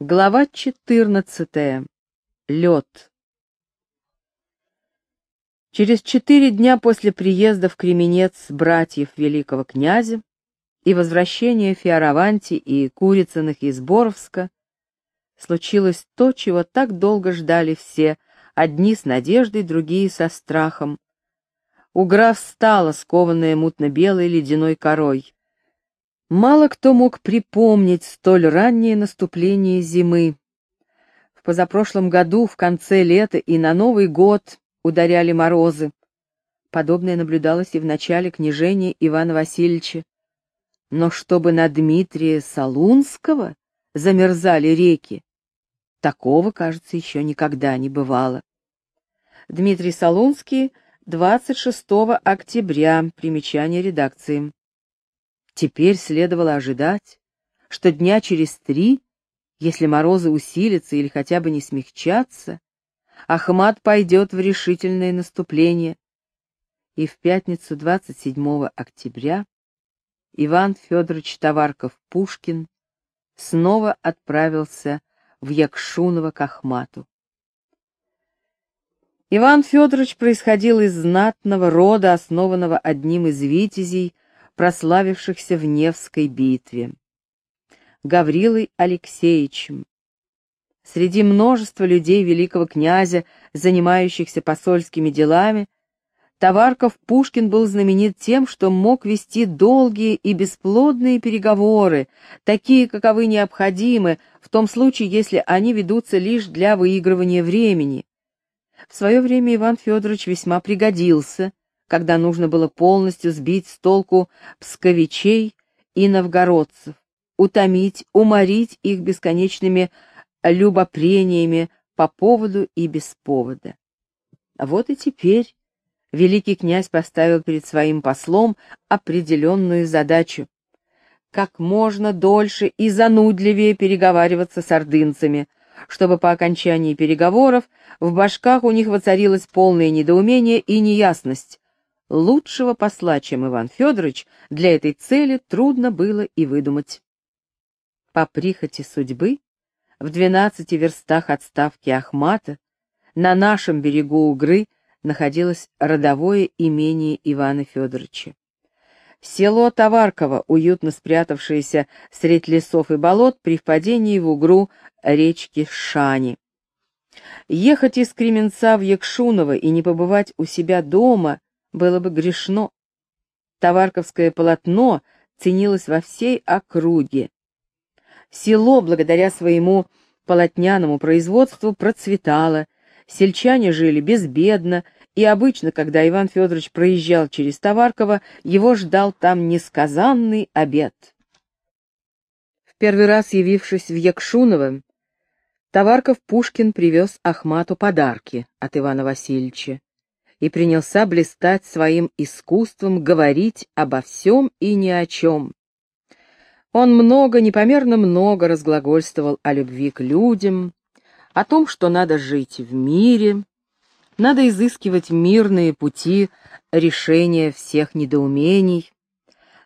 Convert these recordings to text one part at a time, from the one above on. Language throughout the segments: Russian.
Глава 14. Лед. Через четыре дня после приезда в Кременец братьев великого князя и возвращения Фиараванти и Курицыных из Боровска случилось то, чего так долго ждали все, одни с надеждой, другие со страхом. Угра встала, скованная мутно-белой ледяной корой. Мало кто мог припомнить столь раннее наступление зимы. В позапрошлом году, в конце лета и на Новый год ударяли морозы. Подобное наблюдалось и в начале княжения Ивана Васильевича. Но чтобы на Дмитрия Солунского замерзали реки, такого, кажется, еще никогда не бывало. Дмитрий Солунский, 26 октября, примечание редакции. Теперь следовало ожидать, что дня через три, если морозы усилятся или хотя бы не смягчатся, Ахмат пойдет в решительное наступление, и в пятницу 27 октября Иван Федорович Товарков-Пушкин снова отправился в Якшуново к Ахмату. Иван Федорович происходил из знатного рода, основанного одним из витязей, прославившихся в Невской битве. Гаврилой Алексеевичем, Среди множества людей великого князя, занимающихся посольскими делами, Товарков Пушкин был знаменит тем, что мог вести долгие и бесплодные переговоры, такие, каковы необходимы, в том случае, если они ведутся лишь для выигрывания времени. В свое время Иван Федорович весьма пригодился, когда нужно было полностью сбить с толку псковичей и новгородцев, утомить, уморить их бесконечными любопрениями по поводу и без повода. Вот и теперь великий князь поставил перед своим послом определенную задачу — как можно дольше и занудливее переговариваться с ордынцами, чтобы по окончании переговоров в башках у них воцарилось полное недоумение и неясность. Лучшего посла, чем Иван Федорович, для этой цели трудно было и выдумать. По прихоти судьбы в двенадцати верстах от ставки Ахмата, на нашем берегу Угры, находилось родовое имение Ивана Федоровича. Село Товарково, уютно спрятавшееся средь лесов и болот при впадении в Угру речки Шани. Ехать из Кременца в Якшуново и не побывать у себя дома было бы грешно. Товарковское полотно ценилось во всей округе, Село, благодаря своему полотняному производству, процветало, сельчане жили безбедно, и обычно, когда Иван Федорович проезжал через Товарково, его ждал там несказанный обед. В первый раз явившись в Якшуново, Товарков Пушкин привез Ахмату подарки от Ивана Васильевича и принялся блистать своим искусством говорить обо всем и ни о чем. Он много, непомерно много разглагольствовал о любви к людям, о том, что надо жить в мире, надо изыскивать мирные пути решения всех недоумений,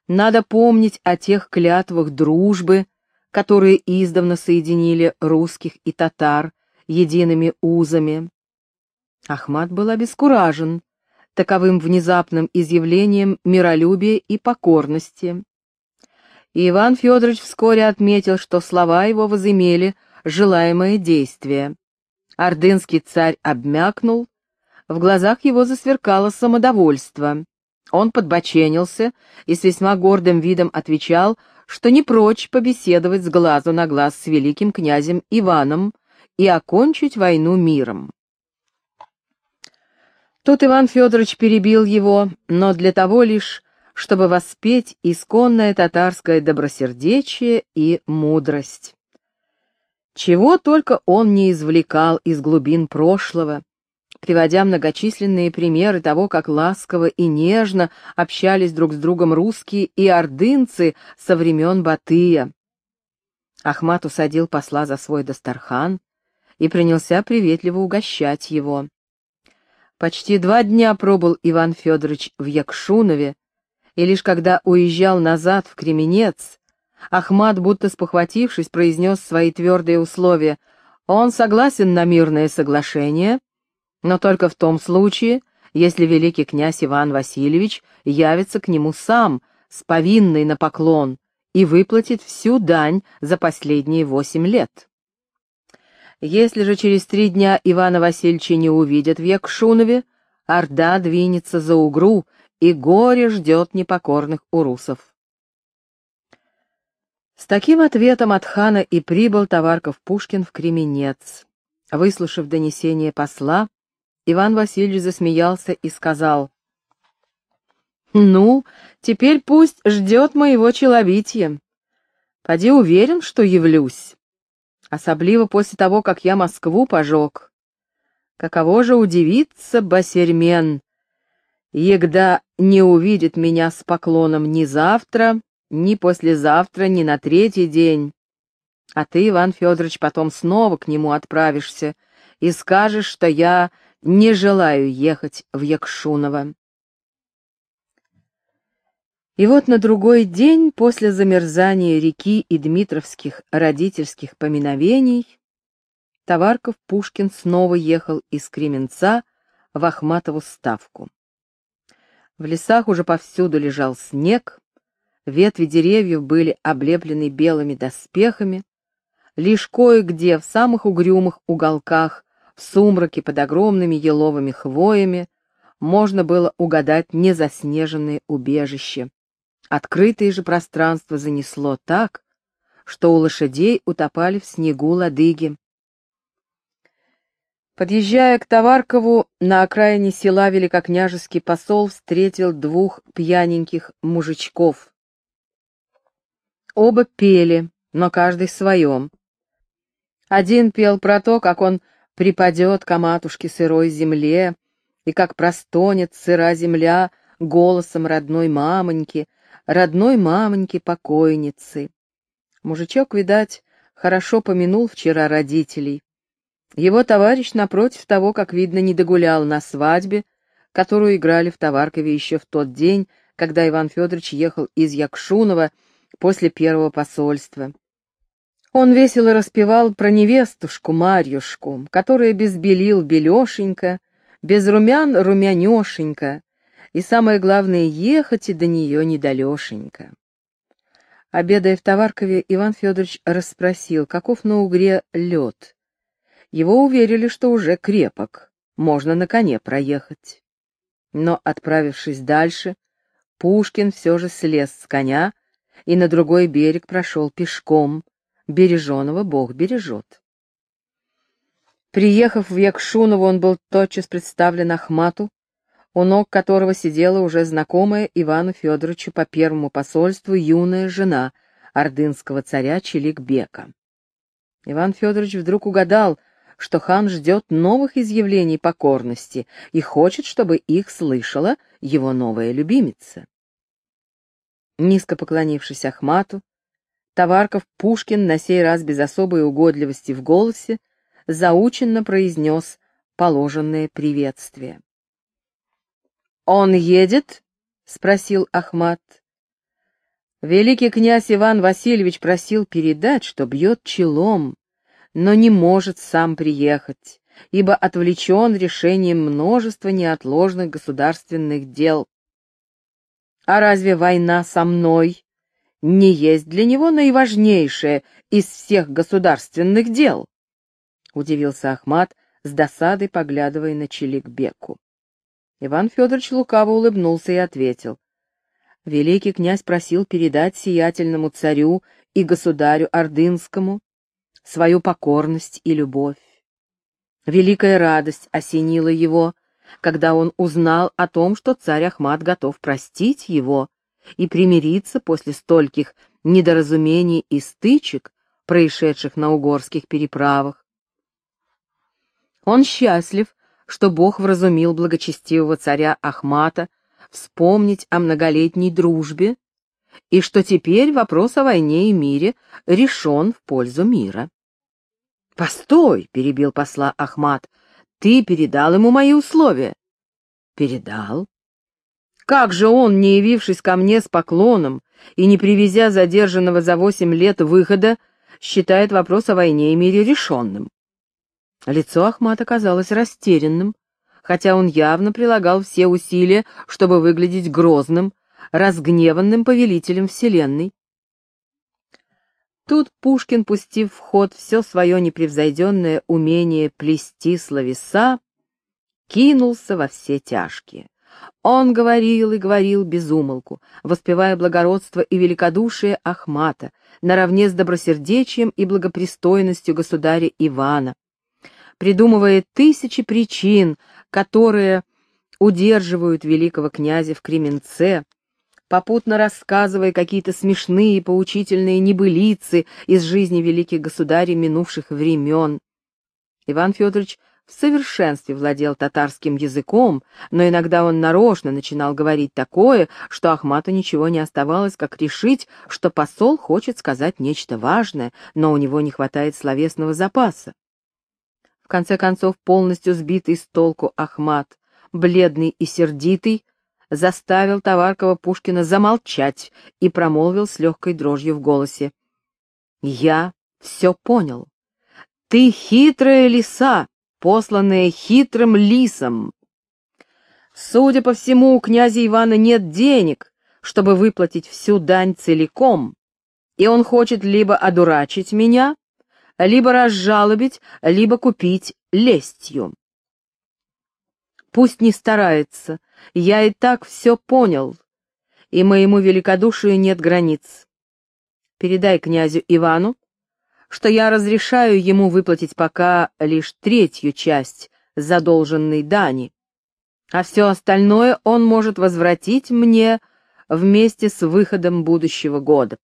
надо помнить о тех клятвах дружбы, которые издавна соединили русских и татар едиными узами. Ахмат был обескуражен таковым внезапным изъявлением миролюбия и покорности и Иван Федорович вскоре отметил, что слова его возымели желаемое действие. Ордынский царь обмякнул, в глазах его засверкало самодовольство. Он подбоченился и с весьма гордым видом отвечал, что не прочь побеседовать с глазу на глаз с великим князем Иваном и окончить войну миром. Тут Иван Федорович перебил его, но для того лишь, чтобы воспеть исконное татарское добросердечие и мудрость. Чего только он не извлекал из глубин прошлого, приводя многочисленные примеры того, как ласково и нежно общались друг с другом русские и ордынцы со времен Батыя. Ахмат усадил посла за свой Дастархан и принялся приветливо угощать его. Почти два дня пробыл Иван Федорович в Якшунове, и лишь когда уезжал назад в Кременец, Ахмат, будто спохватившись, произнес свои твердые условия. Он согласен на мирное соглашение, но только в том случае, если великий князь Иван Васильевич явится к нему сам, с повинной на поклон, и выплатит всю дань за последние восемь лет. Если же через три дня Ивана Васильевича не увидят в Якшунове, Орда двинется за Угру, и горе ждет непокорных урусов. С таким ответом от хана и прибыл Товарков Пушкин в Кременец. Выслушав донесение посла, Иван Васильевич засмеялся и сказал, «Ну, теперь пусть ждет моего человития. Поди уверен, что явлюсь. Особливо после того, как я Москву пожег. Каково же удивиться, басермен, егда не увидит меня с поклоном ни завтра, ни послезавтра, ни на третий день. А ты, Иван Федорович, потом снова к нему отправишься и скажешь, что я не желаю ехать в Якшуново. И вот на другой день после замерзания реки и дмитровских родительских поминовений Товарков Пушкин снова ехал из Кременца в Ахматову ставку. В лесах уже повсюду лежал снег, ветви деревьев были облеплены белыми доспехами, лишь кое-где в самых угрюмых уголках, в сумраке под огромными еловыми хвоями, можно было угадать незаснеженные убежища, Открытое же пространство занесло так, что у лошадей утопали в снегу лодыги. Подъезжая к Товаркову, на окраине села великокняжеский посол встретил двух пьяненьких мужичков. Оба пели, но каждый своем. Один пел про то, как он припадет к матушке сырой земле, и как простонет сыра земля голосом родной мамоньки, родной мамоньки-покойницы. Мужичок, видать, хорошо помянул вчера родителей. Его товарищ, напротив того, как видно, не догулял на свадьбе, которую играли в Товаркове еще в тот день, когда Иван Федорович ехал из Якшунова после первого посольства. Он весело распевал про невестушку Марьюшку, которая без белил белешенька, без румян румянешенька, и самое главное, ехать и до нее недалешенько. Обедая в Товаркове, Иван Федорович расспросил, каков на Угре лед. Его уверили, что уже крепок, можно на коне проехать. Но, отправившись дальше, Пушкин все же слез с коня и на другой берег прошел пешком, береженого Бог бережет. Приехав в Якшуново, он был тотчас представлен Ахмату, у ног которого сидела уже знакомая Ивану Федоровичу по первому посольству юная жена ордынского царя Челикбека. Иван Федорович вдруг угадал, что хан ждет новых изъявлений покорности и хочет, чтобы их слышала его новая любимица. Низко поклонившись Ахмату, Товарков Пушкин на сей раз без особой угодливости в голосе заученно произнес положенное приветствие. «Он едет?» — спросил Ахмат. Великий князь Иван Васильевич просил передать, что бьет челом, но не может сам приехать, ибо отвлечен решением множества неотложных государственных дел. А разве война со мной не есть для него наиважнейшее из всех государственных дел? Удивился Ахмат, с досадой поглядывая на Челикбеку. Иван Федорович лукаво улыбнулся и ответил. Великий князь просил передать сиятельному царю и государю Ордынскому свою покорность и любовь. Великая радость осенила его, когда он узнал о том, что царь Ахмат готов простить его и примириться после стольких недоразумений и стычек, происшедших на угорских переправах. Он счастлив, что Бог вразумил благочестивого царя Ахмата вспомнить о многолетней дружбе и что теперь вопрос о войне и мире решен в пользу мира. «Постой!» — перебил посла Ахмат. «Ты передал ему мои условия?» «Передал. Как же он, не явившись ко мне с поклоном и, не привезя задержанного за восемь лет выхода, считает вопрос о войне и мире решенным. Лицо Ахмата казалось растерянным, хотя он явно прилагал все усилия, чтобы выглядеть грозным, разгневанным повелителем Вселенной. Тут Пушкин, пустив в ход все свое непревзойденное умение плести словеса, кинулся во все тяжкие. Он говорил и говорил без умолку, воспевая благородство и великодушие Ахмата, наравне с добросердечием и благопристойностью государя Ивана, придумывая тысячи причин, которые удерживают великого князя в Кременце, попутно рассказывая какие-то смешные поучительные небылицы из жизни великих государей минувших времен. Иван Федорович в совершенстве владел татарским языком, но иногда он нарочно начинал говорить такое, что Ахмату ничего не оставалось, как решить, что посол хочет сказать нечто важное, но у него не хватает словесного запаса. В конце концов, полностью сбитый с толку Ахмат, бледный и сердитый, заставил Товаркова Пушкина замолчать и промолвил с легкой дрожью в голосе. «Я все понял. Ты хитрая лиса, посланная хитрым лисом. Судя по всему, у князя Ивана нет денег, чтобы выплатить всю дань целиком, и он хочет либо одурачить меня, либо разжалобить, либо купить лестью. Пусть не старается, я и так все понял, и моему великодушию нет границ. Передай князю Ивану, что я разрешаю ему выплатить пока лишь третью часть задолженной дани, а все остальное он может возвратить мне вместе с выходом будущего года.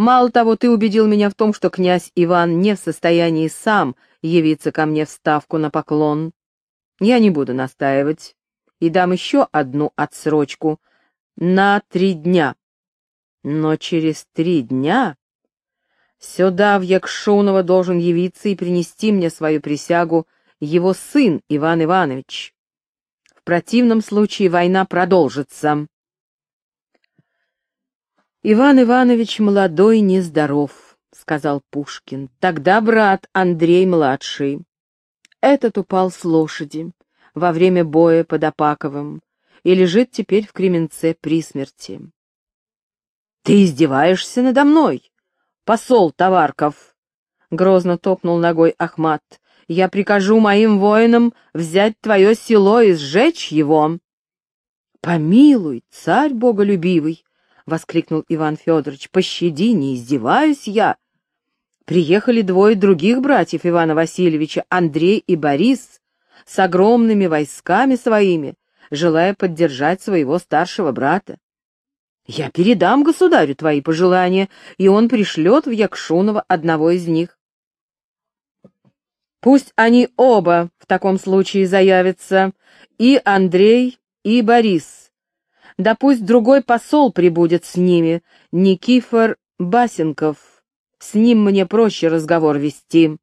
Мало того, ты убедил меня в том, что князь Иван не в состоянии сам явиться ко мне в ставку на поклон. Я не буду настаивать и дам еще одну отсрочку на три дня. Но через три дня Сюда, в Якшунова, должен явиться и принести мне свою присягу его сын Иван Иванович. В противном случае война продолжится. Иван Иванович молодой, нездоров, — сказал Пушкин. Тогда брат Андрей-младший. Этот упал с лошади во время боя под Апаковым и лежит теперь в Кременце при смерти. — Ты издеваешься надо мной? посол Товарков!» — грозно топнул ногой Ахмат. «Я прикажу моим воинам взять твое село и сжечь его!» «Помилуй, царь боголюбивый!» — воскликнул Иван Федорович. «Пощади, не издеваюсь я!» Приехали двое других братьев Ивана Васильевича, Андрей и Борис, с огромными войсками своими, желая поддержать своего старшего брата. Я передам государю твои пожелания, и он пришлет в Якшунова одного из них. Пусть они оба в таком случае заявятся, и Андрей, и Борис. Да пусть другой посол прибудет с ними, Никифор Басенков. С ним мне проще разговор вести.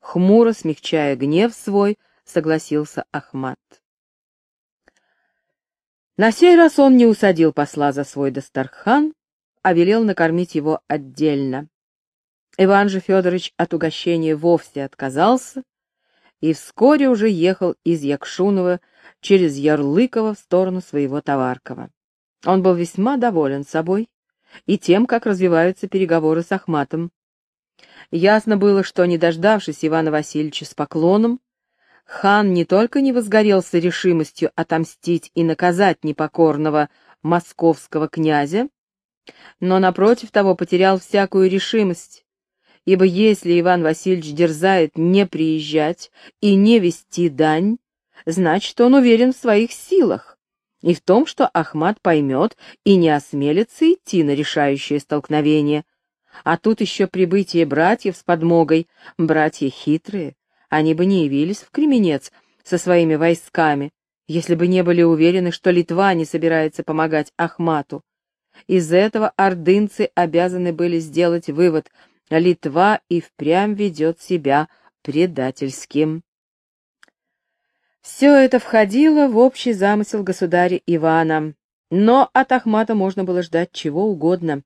Хмуро, смягчая гнев свой, согласился Ахмат. На сей раз он не усадил посла за свой Дастархан, а велел накормить его отдельно. Иван же Федорович от угощения вовсе отказался и вскоре уже ехал из Якшунова через Ярлыкова в сторону своего Товаркова. Он был весьма доволен собой и тем, как развиваются переговоры с Ахматом. Ясно было, что, не дождавшись Ивана Васильевича с поклоном, хан не только не возгорелся решимостью отомстить и наказать непокорного московского князя, но, напротив того, потерял всякую решимость, ибо если Иван Васильевич дерзает не приезжать и не вести дань, значит, он уверен в своих силах и в том, что Ахмат поймет и не осмелится идти на решающее столкновение. А тут еще прибытие братьев с подмогой, братья хитрые, они бы не явились в Кременец со своими войсками, если бы не были уверены, что Литва не собирается помогать Ахмату. Из этого ордынцы обязаны были сделать вывод — Литва и впрямь ведет себя предательским. Все это входило в общий замысел государя Ивана Но от Ахмата можно было ждать чего угодно.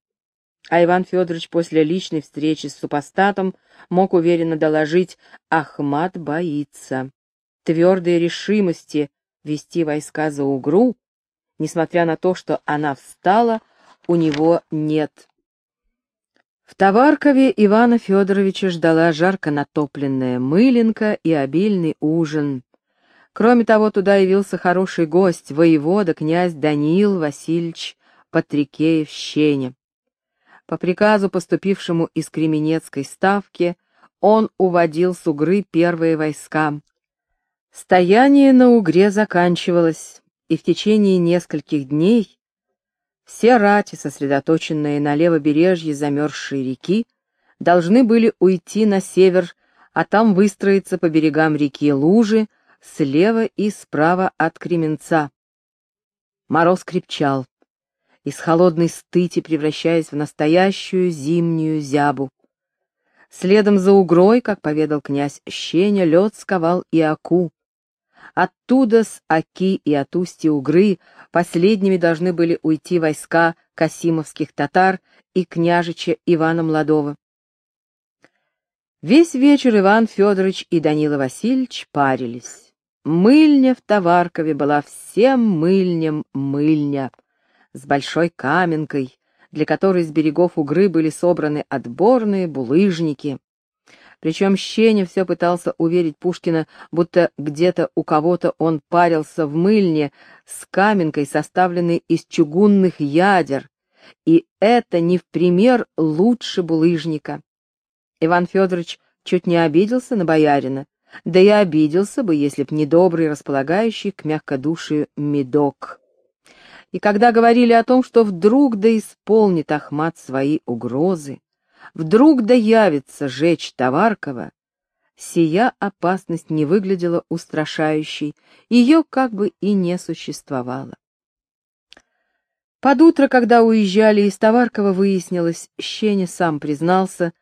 А Иван Федорович после личной встречи с супостатом мог уверенно доложить «Ахмат боится». Твердой решимости вести войска за Угру, несмотря на то, что она встала, у него нет. В Товаркове Ивана Федоровича ждала жарко натопленная мыленка и обильный ужин. Кроме того, туда явился хороший гость, воевода, князь Даниил Васильевич Патрикеев-Щеня. По приказу, поступившему из Кременецкой ставки, он уводил с Угры первые войска. Стояние на Угре заканчивалось, и в течение нескольких дней все рати, сосредоточенные на левобережье замерзшей реки, должны были уйти на север, а там выстроиться по берегам реки лужи слева и справа от Кременца. Мороз крепчал, из холодной стыти превращаясь в настоящую зимнюю зябу. Следом за угрой, как поведал князь Щеня, лед сковал и Аку. Оттуда, с Аки и от устья Угры, последними должны были уйти войска касимовских татар и княжича Ивана Младова. Весь вечер Иван Федорович и Данила Васильевич парились. Мыльня в Товаркове была всем мыльням мыльня, с большой каменкой, для которой с берегов Угры были собраны отборные булыжники. Причем Щеня все пытался уверить Пушкина, будто где-то у кого-то он парился в мыльне с каменкой, составленной из чугунных ядер, и это не в пример лучше булыжника. Иван Федорович чуть не обиделся на боярина, да и обиделся бы, если б не добрый, располагающий к мягкодушию медок. И когда говорили о том, что вдруг да исполнит Ахмат свои угрозы, вдруг да жечь Товаркова, сия опасность не выглядела устрашающей, ее как бы и не существовало. Под утро, когда уезжали из Товаркова, выяснилось, Щеня сам признался,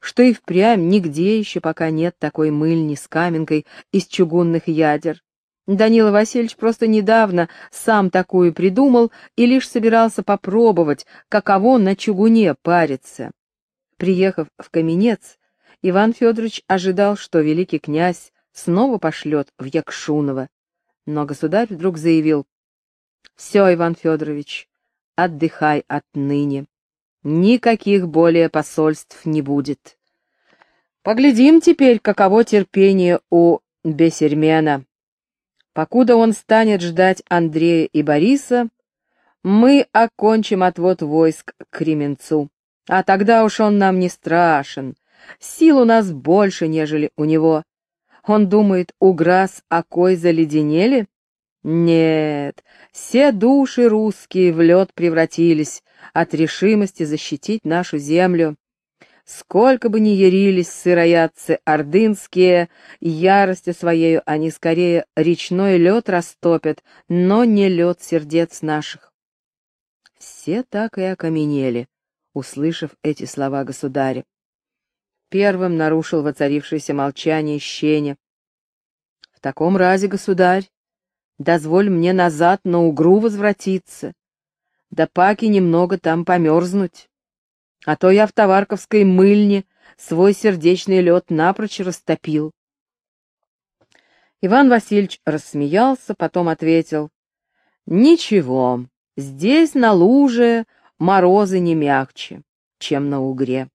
что и впрямь нигде еще пока нет такой мыльни с каменкой из чугунных ядер. Данила Васильевич просто недавно сам такую придумал и лишь собирался попробовать, каково на чугуне париться. Приехав в Каменец, Иван Федорович ожидал, что великий князь снова пошлет в Якшуново. Но государь вдруг заявил, «Все, Иван Федорович, отдыхай отныне. Никаких более посольств не будет. Поглядим теперь, каково терпение у Бесермена. Покуда он станет ждать Андрея и Бориса, мы окончим отвод войск к Кременцу. А тогда уж он нам не страшен. Сил у нас больше, нежели у него. Он думает, уграз окой заледенели? Нет, все души русские в лед превратились от решимости защитить нашу землю. Сколько бы ни ярились сыроядцы ордынские, яростью своею они скорее речной лед растопят, но не лед сердец наших. Все так и окаменели, услышав эти слова государя. Первым нарушил воцарившееся молчание щеня. «В таком разе, государь, дозволь мне назад на Угру возвратиться, да паки немного там померзнуть, а то я в Товарковской мыльне свой сердечный лед напрочь растопил». Иван Васильевич рассмеялся, потом ответил, «Ничего, здесь на луже морозы не мягче, чем на угре.